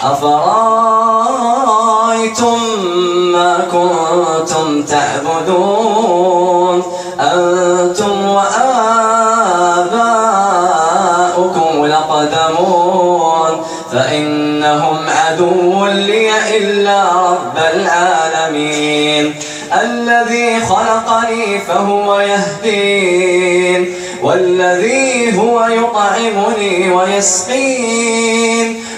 أفرأيتم ما كنتم تعبدون؟ أنتم وآباؤكم لقدمون فإنهم عدو لي إلا رب العالمين. الذي خلقني فهو يهدين. والذي هو يطعمني ويسقين.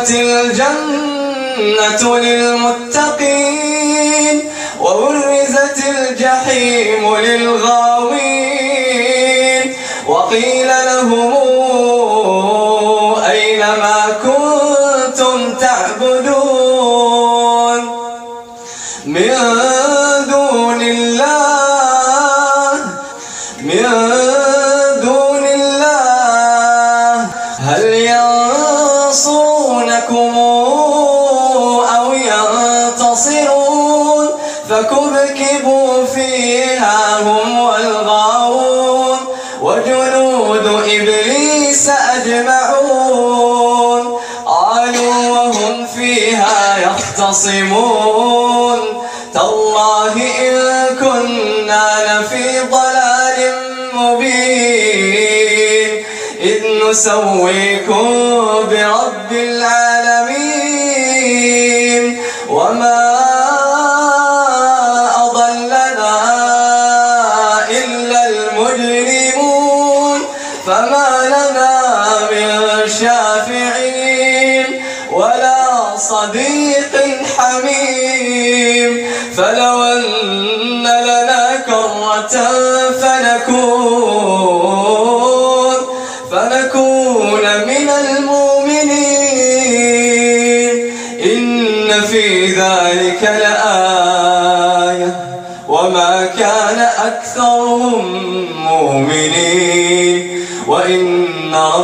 وأزلفت الجنة للمتقين وبرزت الجحيم للغاوين وقيل لهم نسويكم برب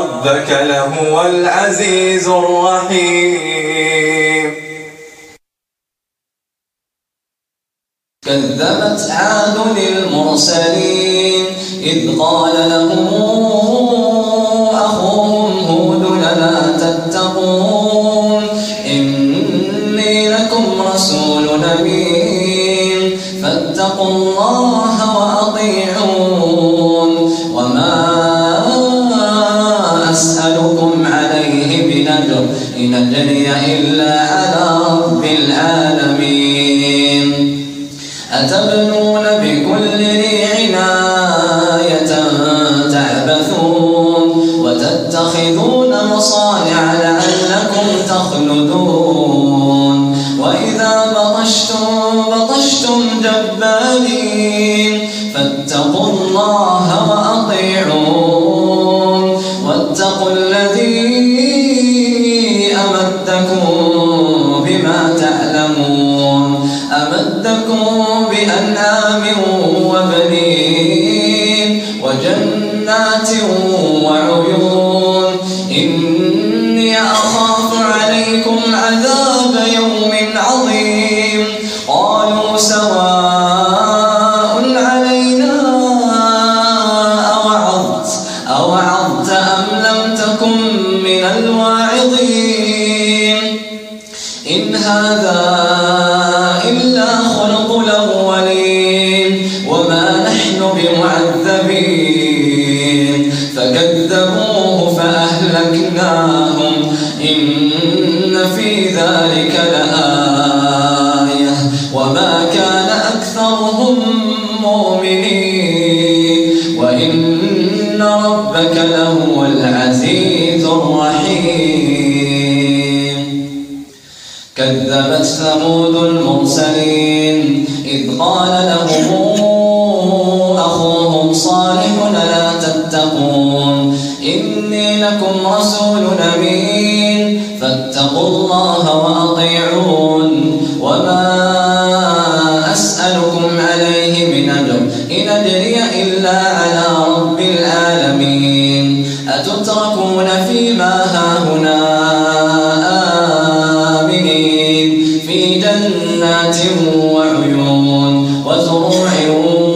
ربك لهو العزيز الرحيم. كذبت عاد المرسلين إذ قال لهم إن أجري إلا على رب العالمين. أتتركون فيما هاهنا آمنين. في جنات وعيون وزروع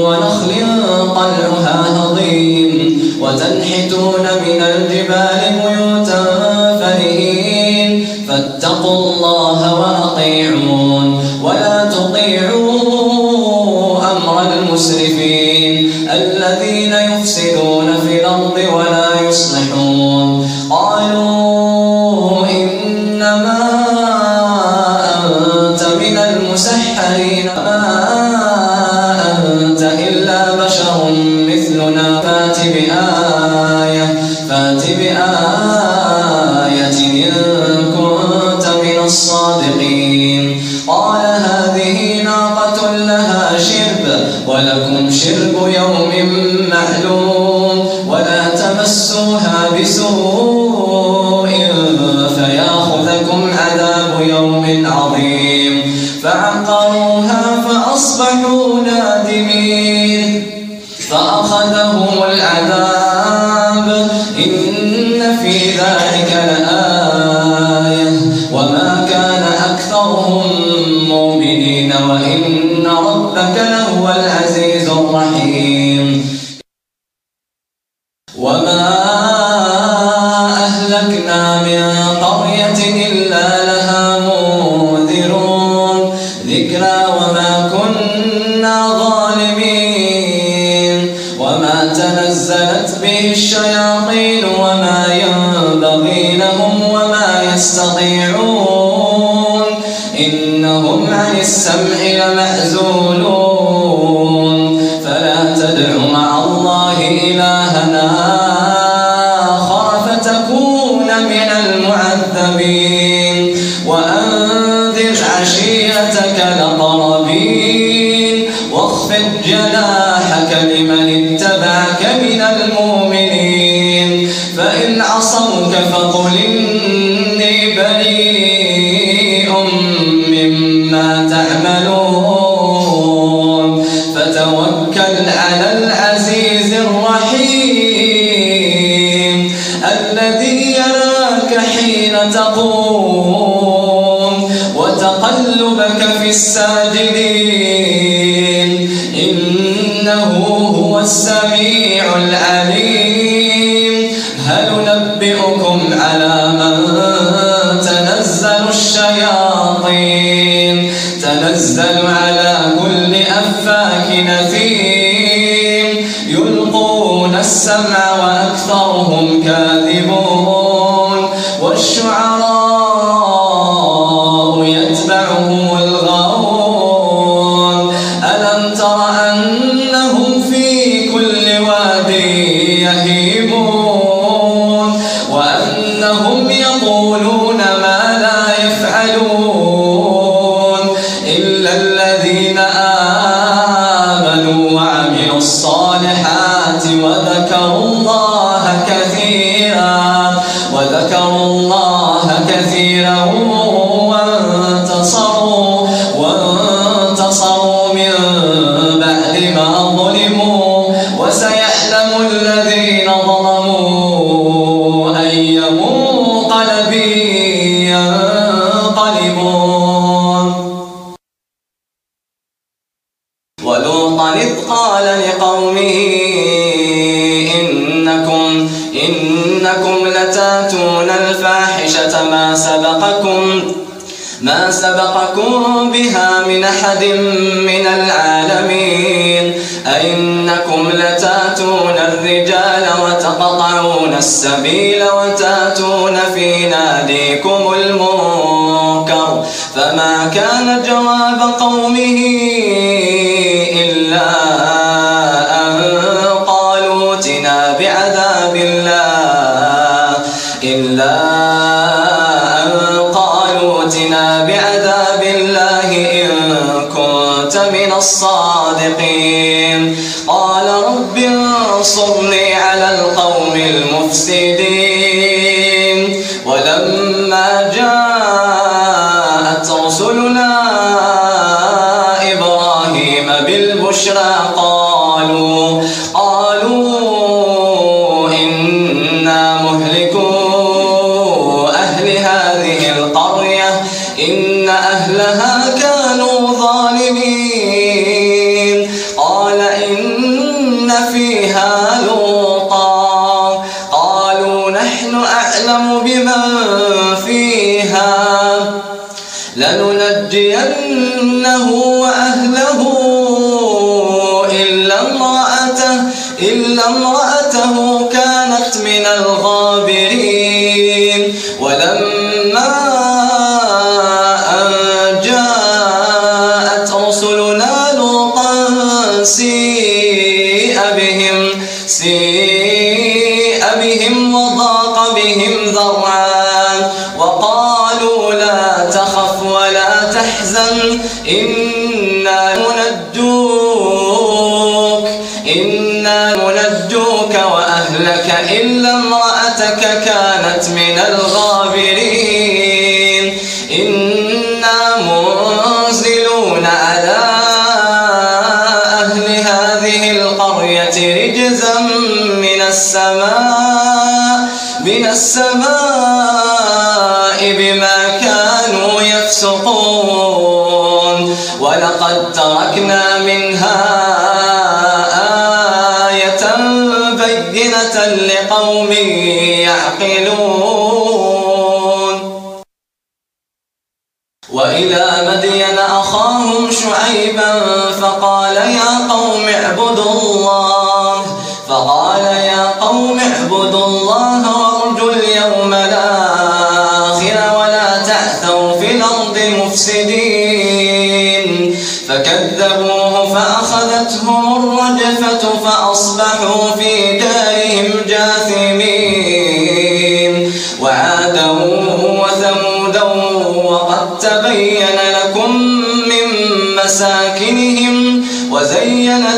ونخل طلعها هضيم. وتنحتون was ولوطا إذ قال لقومه إنكم, إنكم لتأتون الفاحشة ما سبقكم ما سبقكم بها من أحد من العالمين. أئنكم لتأتون الرجال وتقطعون السبيل وتأتون في ناديكم المنكر. فما كان جواب قومه تحزن إنا منجوك إنا منجوك وأهلك إلا امرأتك كانت من الغابرين. إنا منزلون على أهل هذه القرية رجزا من السماء من السماء تركنا منها آية بينة لقوم يعقلون. وإلى مدين أخاهم شعيبا فقال يا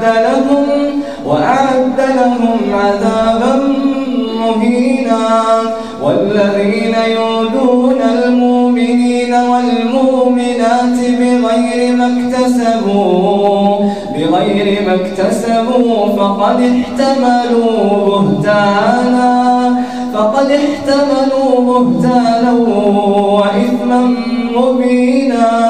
وأعد لهم وأعد لهم عذابا والذين يودون المؤمنين والمؤمنات بغير ما اكتسبوا بغير ما اكتسبوا فقد احتملوا بهتانا فقد احتملوا بهتانا وإثما مبينا.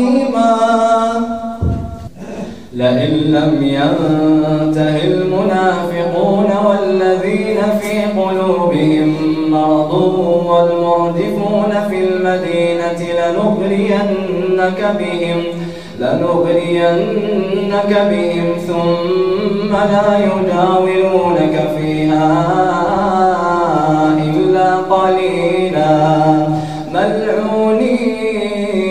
لم ينته المنافقون والذين في قلوبهم مرض والمردفون في المدينة لنغرينك بهم لنغرينك بهم ثم لا يجاورونك فيها إلا قليلا. ملعونين.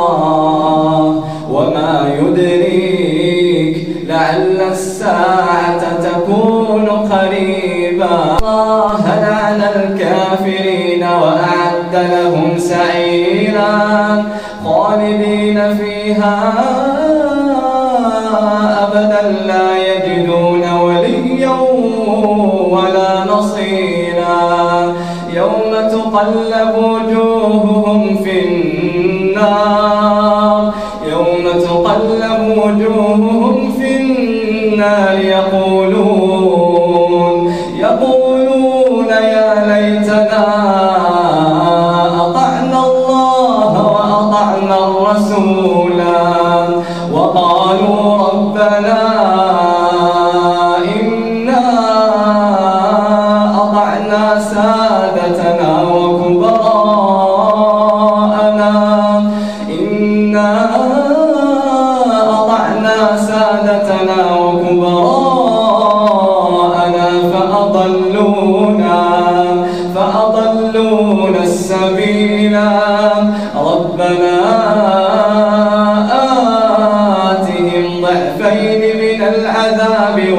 خالدين فيها أبدا لا يجدون وليا ولا نصيرا. يوم تقلب وجوههم في النار. يوم تقلب وجوههم في النار. يقولون فأضلونا فأضلونا السبيلا ربنا آتهم ضعفين من العذاب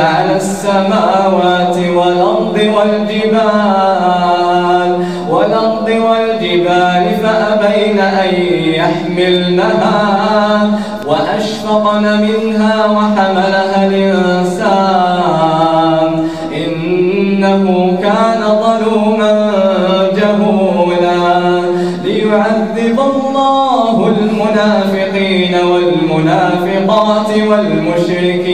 على السماوات والأرض والجبال والأرض والجبال فأبين أن يحملنها وأشفقن منها وحملها الإنسان. إنه كان ظلوما جهولا ليعذب الله المنافقين والمنافقات والمشركين.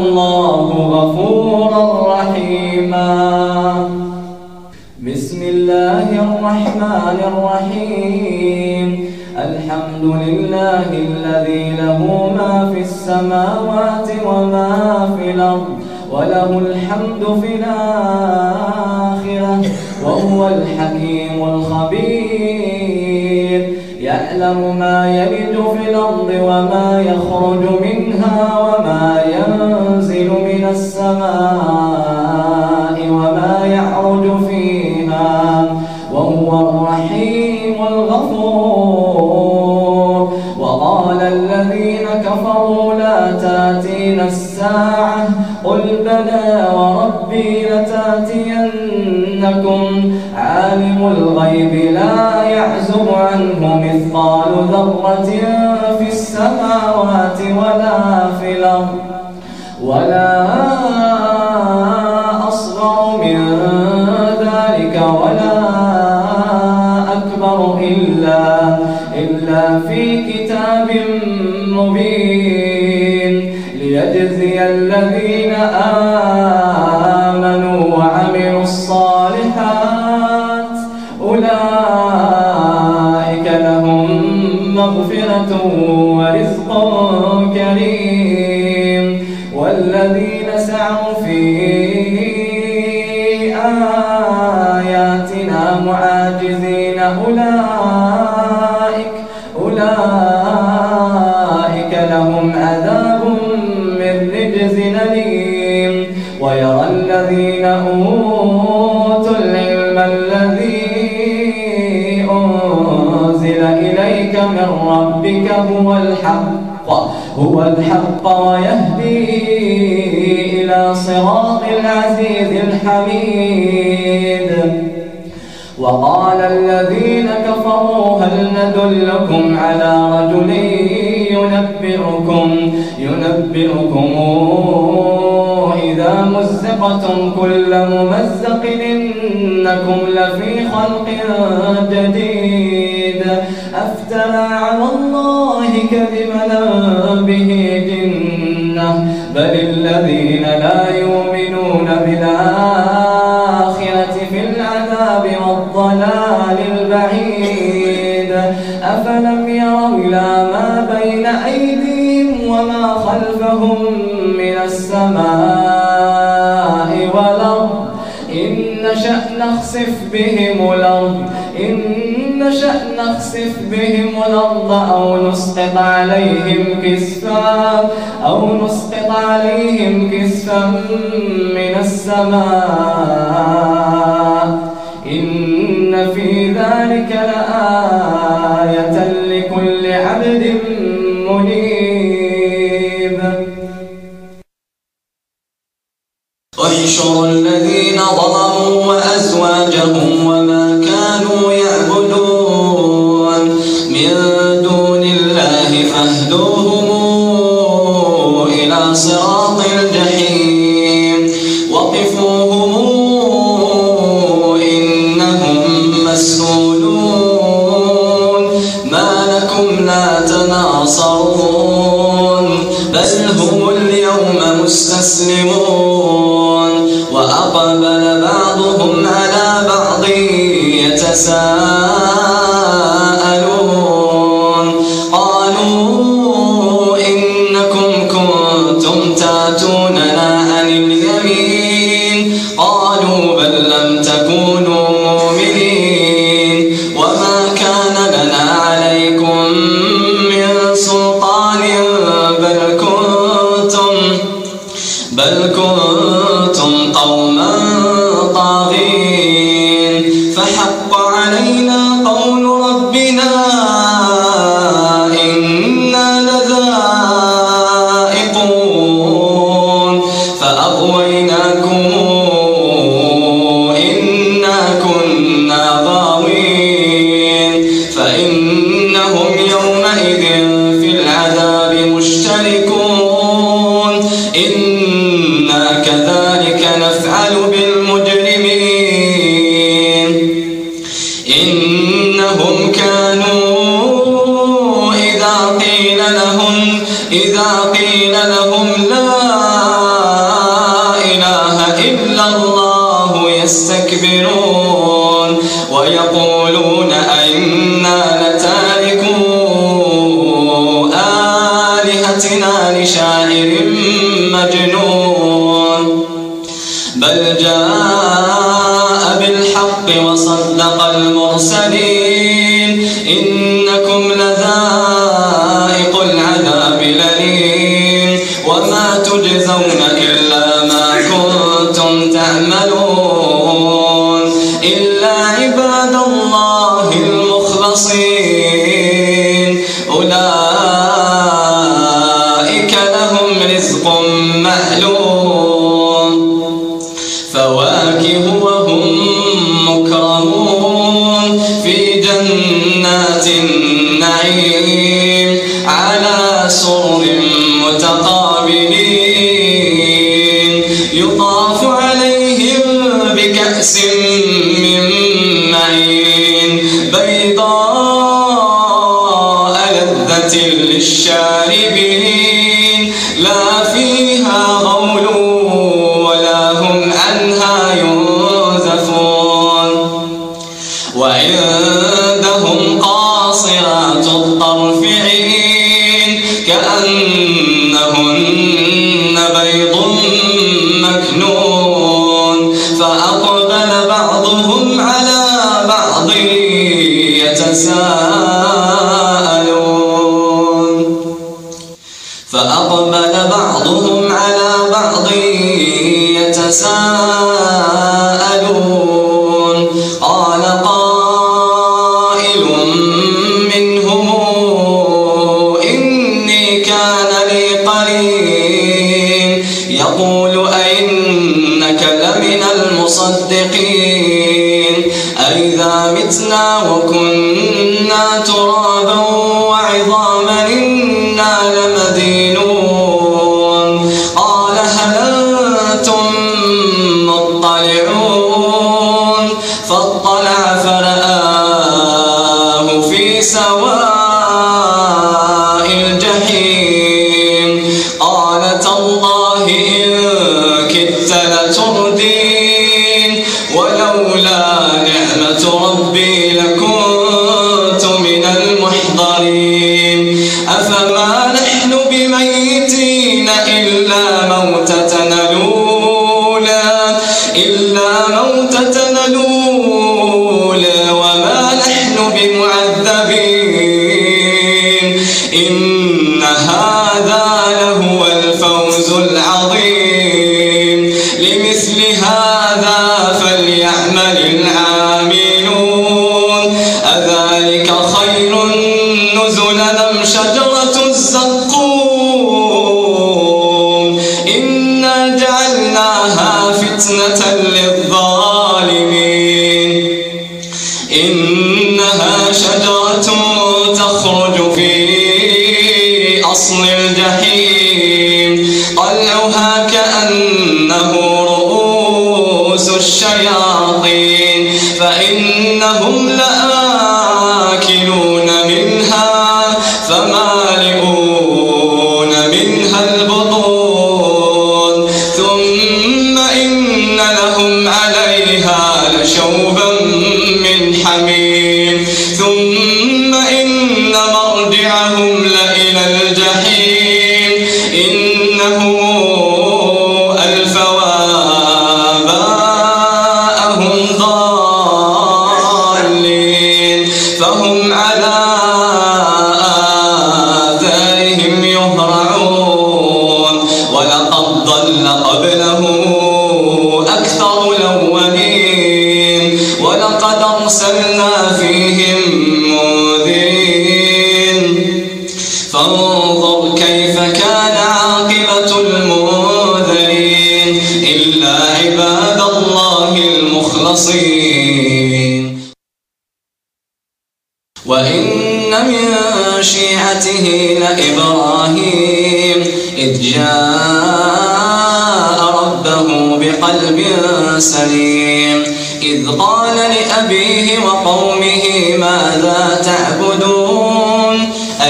وكان الله غفورا رحيما. بسم الله الرحمن الرحيم. الحمد لله الذي له ما في السماوات وما في الأرض وله الحمد في الآخرة وهو الحكيم الخبير. يعلم ما يلج في الأرض وما يخرج منها وما ينزل من السماء وما يعرج فيها وهو الرحيم الغفور. وقال الذين كفروا لا تاتين الساعة قل بلى وربي لتأتينكم عالم الغيب لا يعزب عنه مثقال ذرة في السماوات ولا في الأرض ولا أصغر من ذلك ولا أكبر إلا, إلا في كتاب مبين ليجزي الذين آمنوا هو الحق هو الحق ويهدي إلى صراط العزيز الحميد. وقال الذين كفروا هل ندلكم على رجل ينبئكم ينبئكم مزقتم كل ممزق إنكم لفي خلق جديد. أفترى على الله كذبا به جنة بل الذين لا يؤمنون بالآخرة في العذاب والضلال البعيد. أفلم يروا إلى ما بين أيديهم وما خلفهم من السماء بهم الأرض. إن نشأ نخسف بهم الأرض أو نسقط عليهم كسفا أو نسقط عليهم كسفا من السماء. إن في ذلك لآية تسلمون على سرر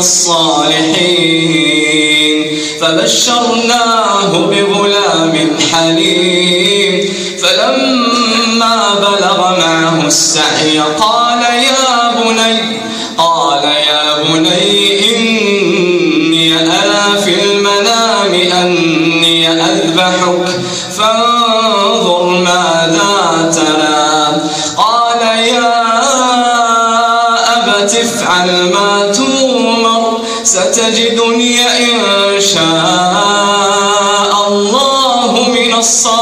الصالحين. فبشرناه بغلام حليم. فلما بلغ معه السعي قال يا بني só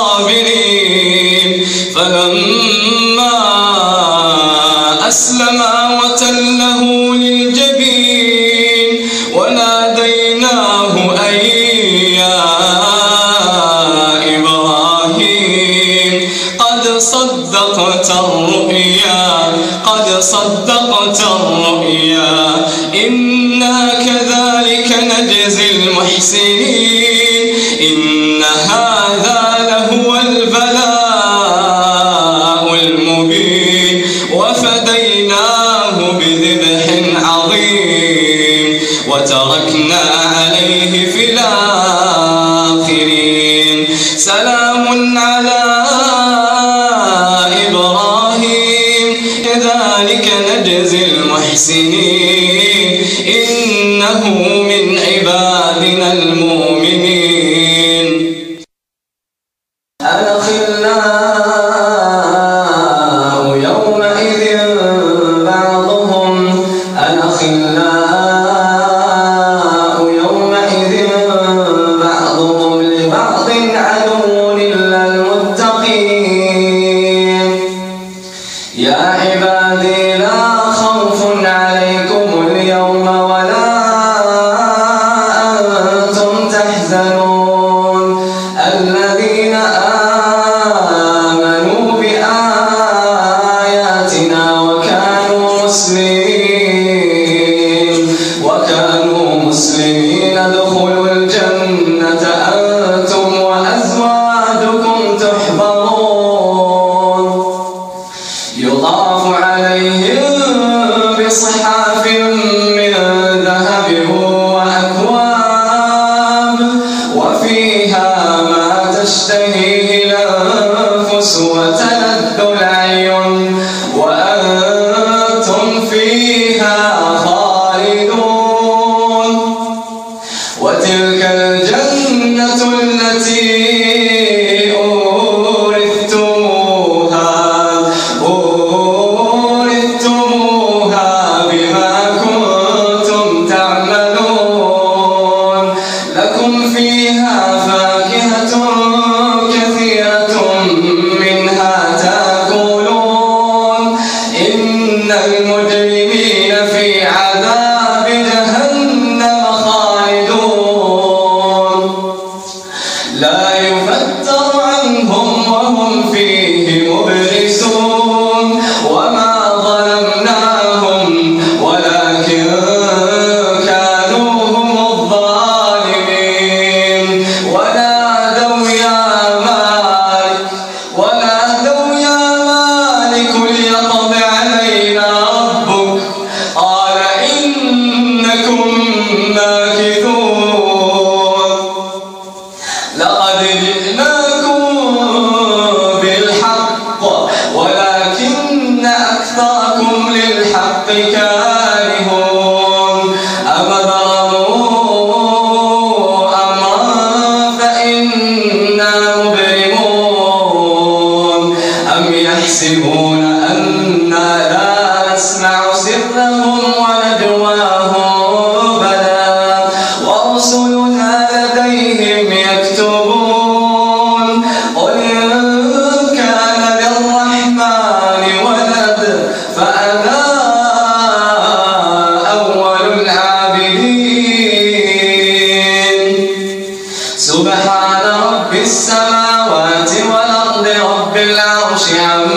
من عذاب الحميم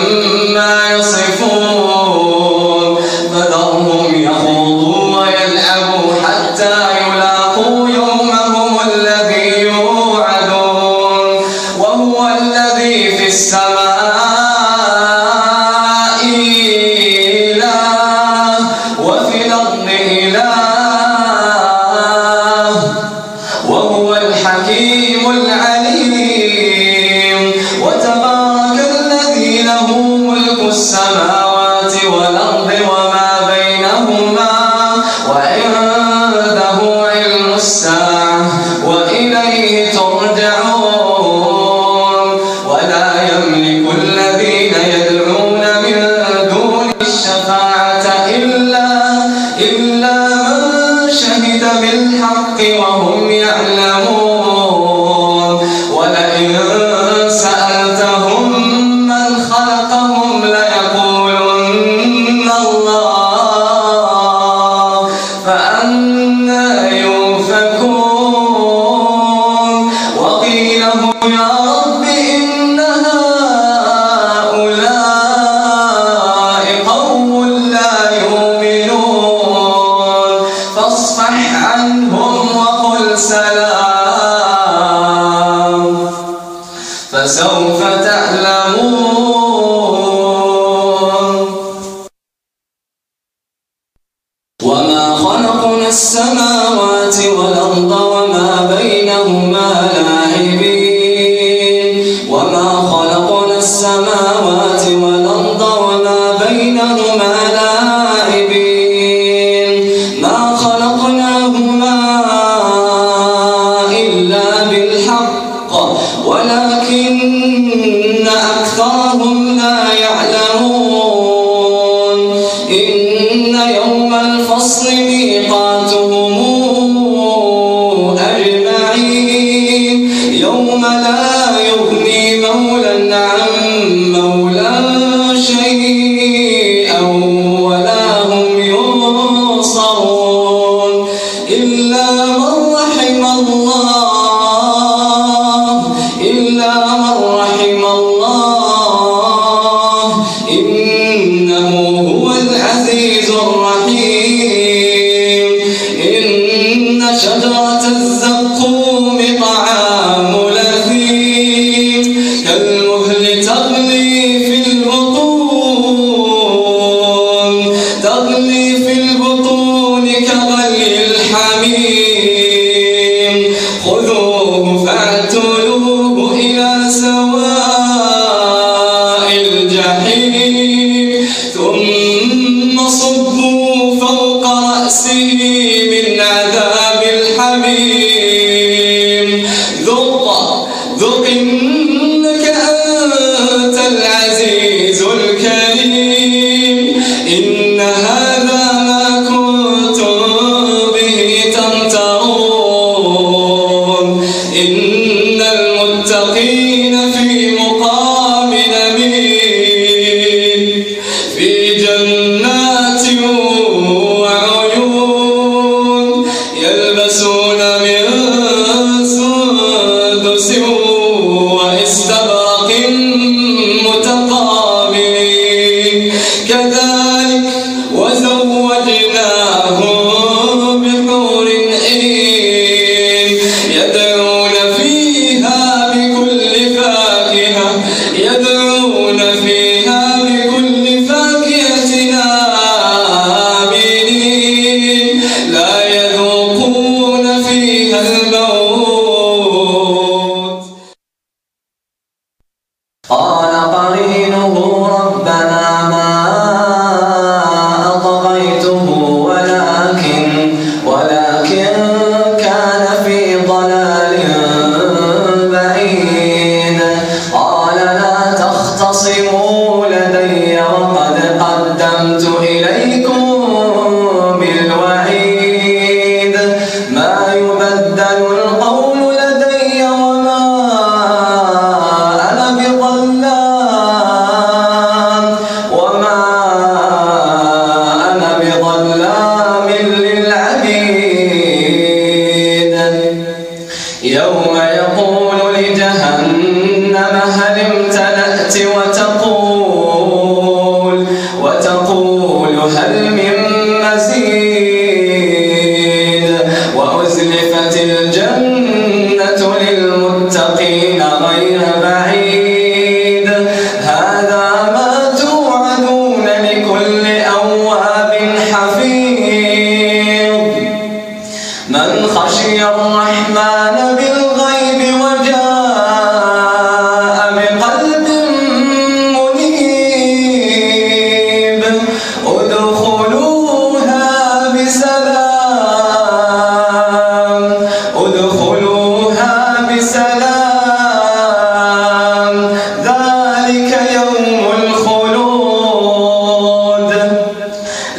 ذو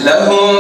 أعلم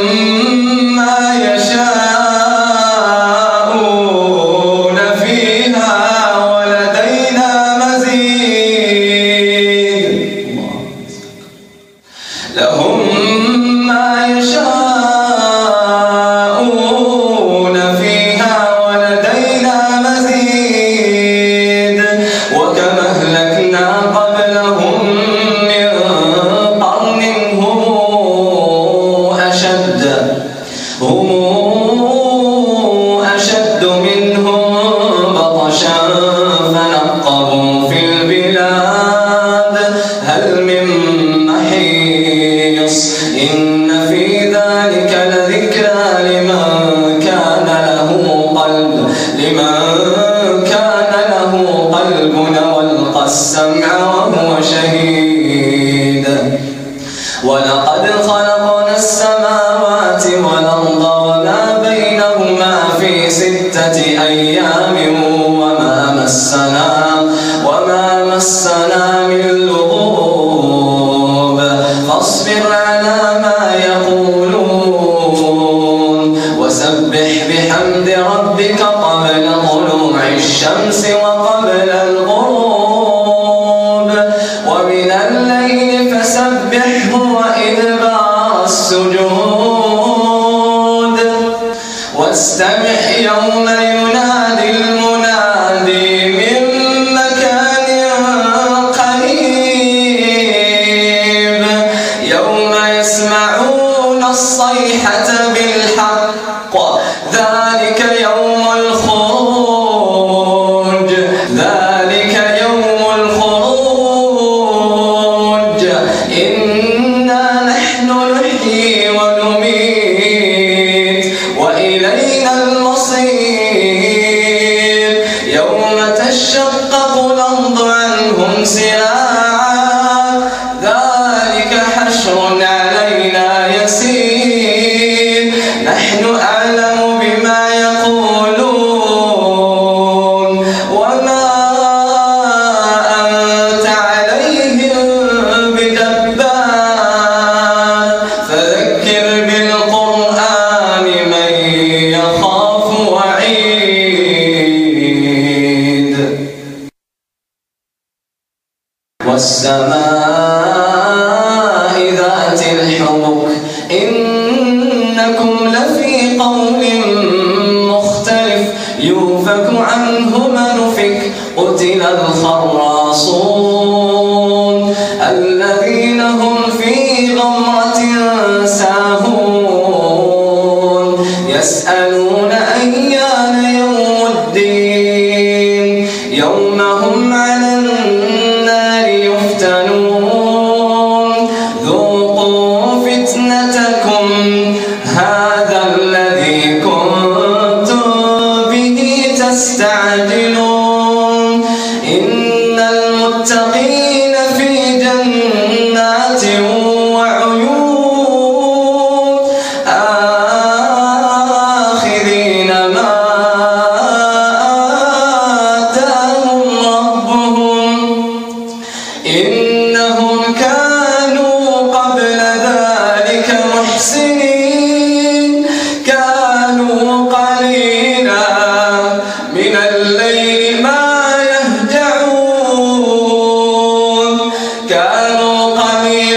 كانوا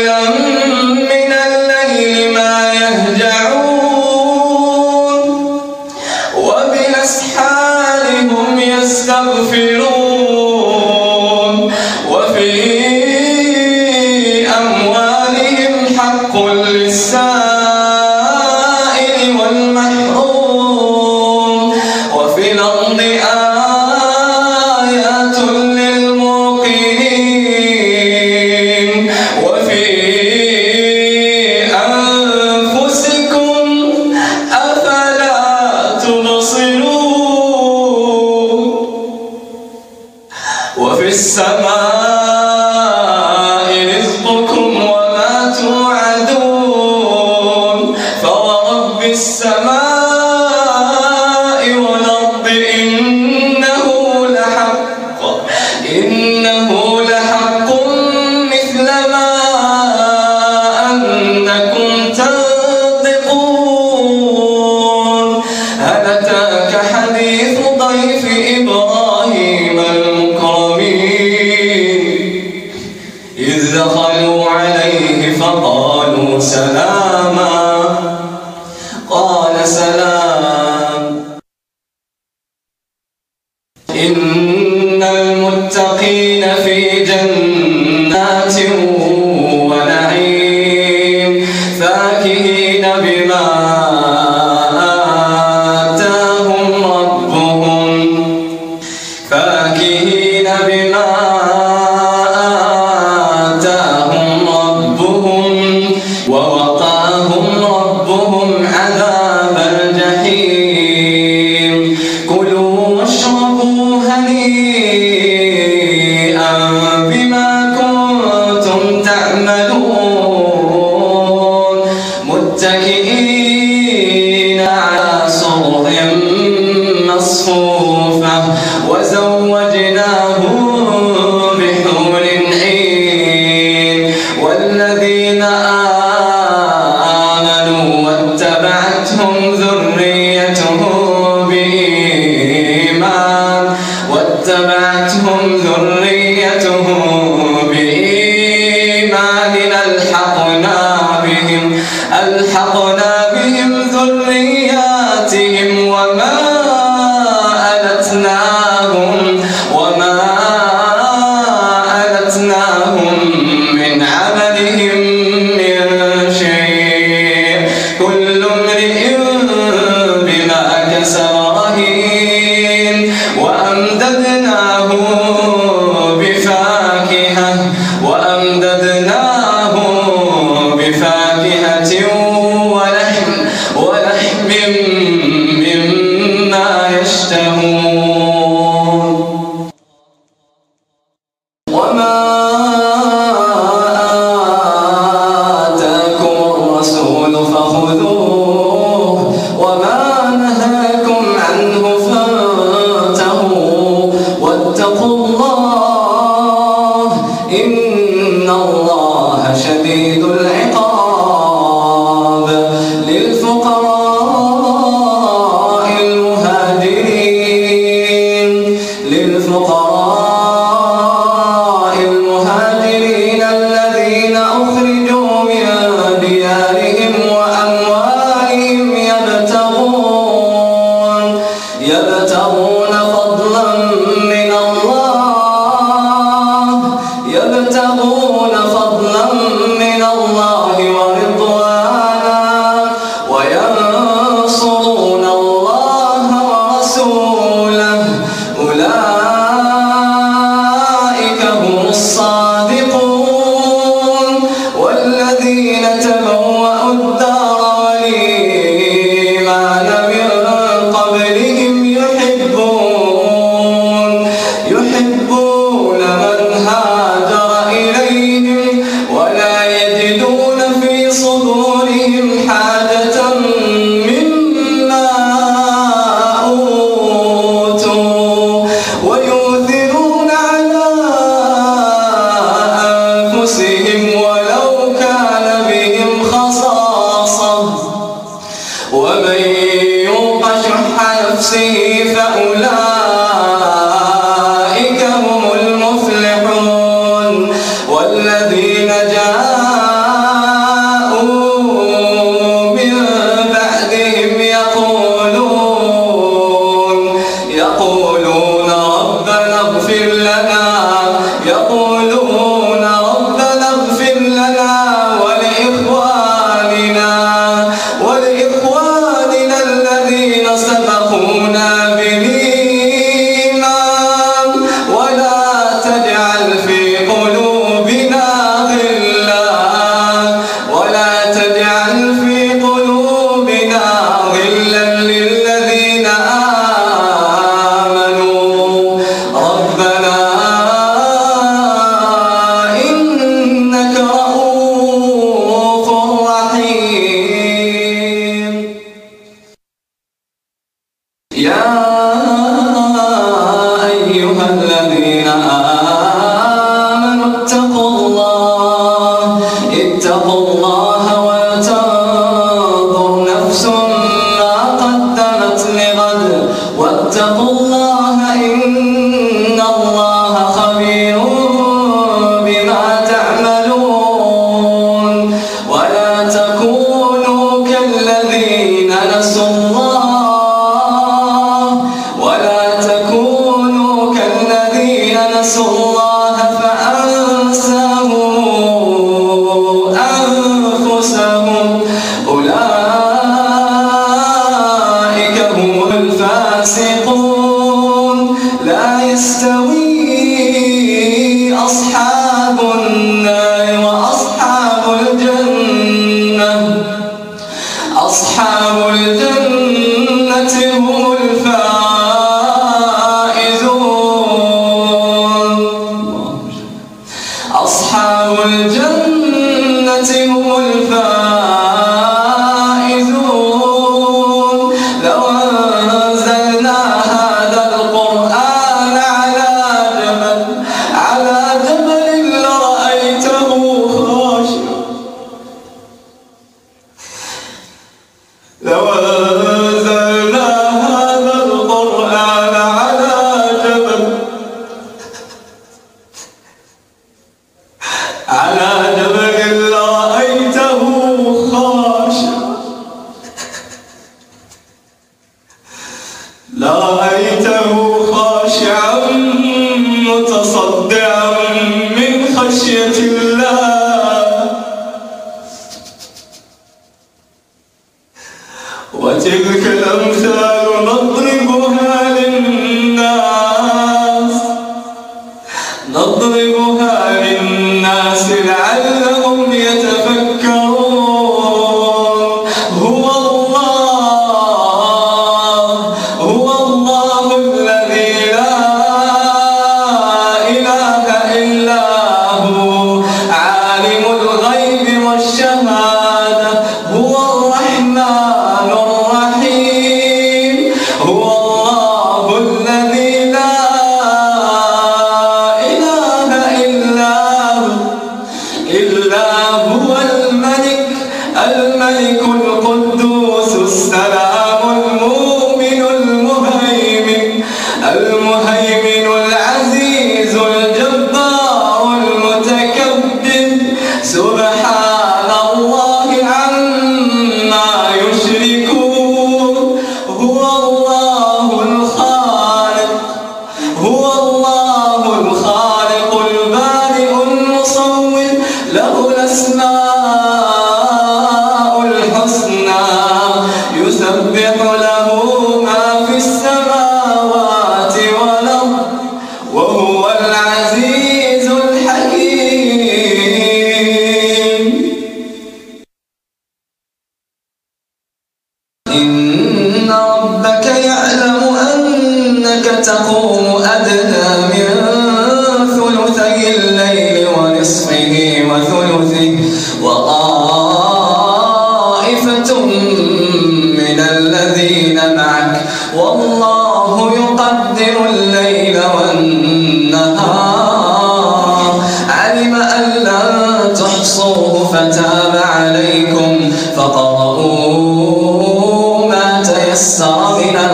기억하는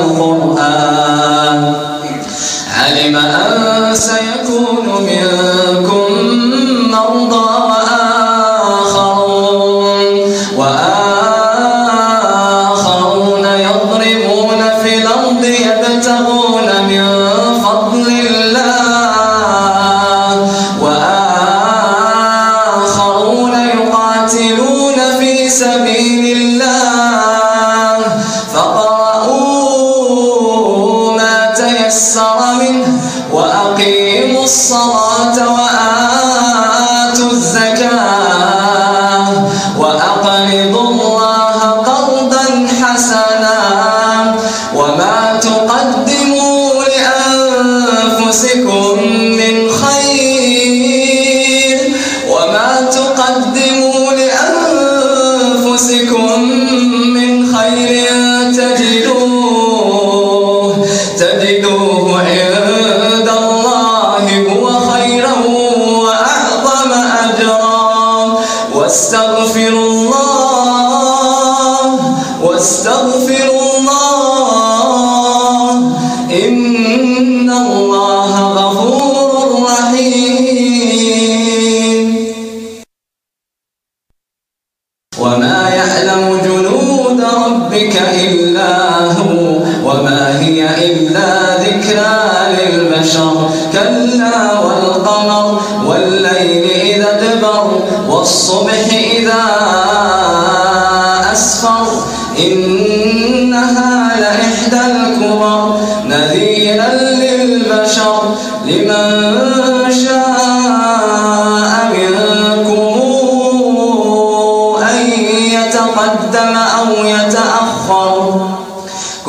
تجدوه عند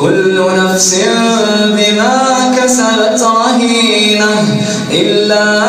كل نفس بما كسبت رهينة إلا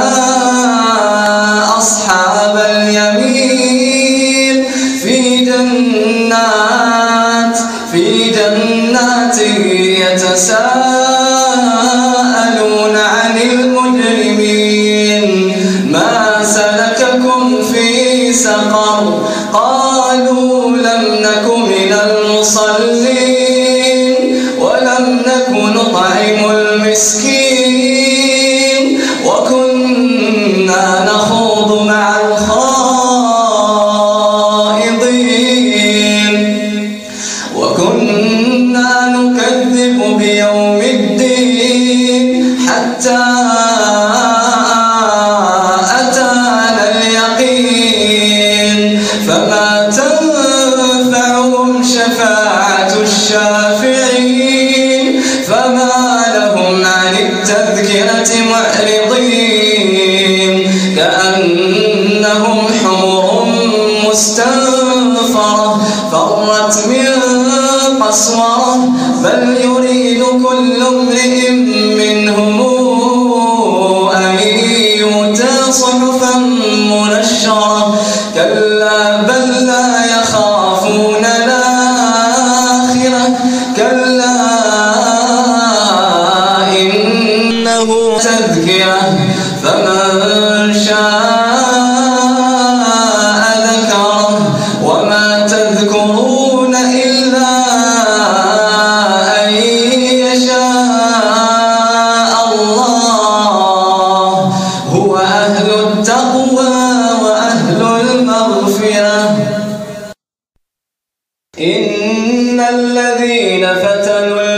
إن الذين فتنوا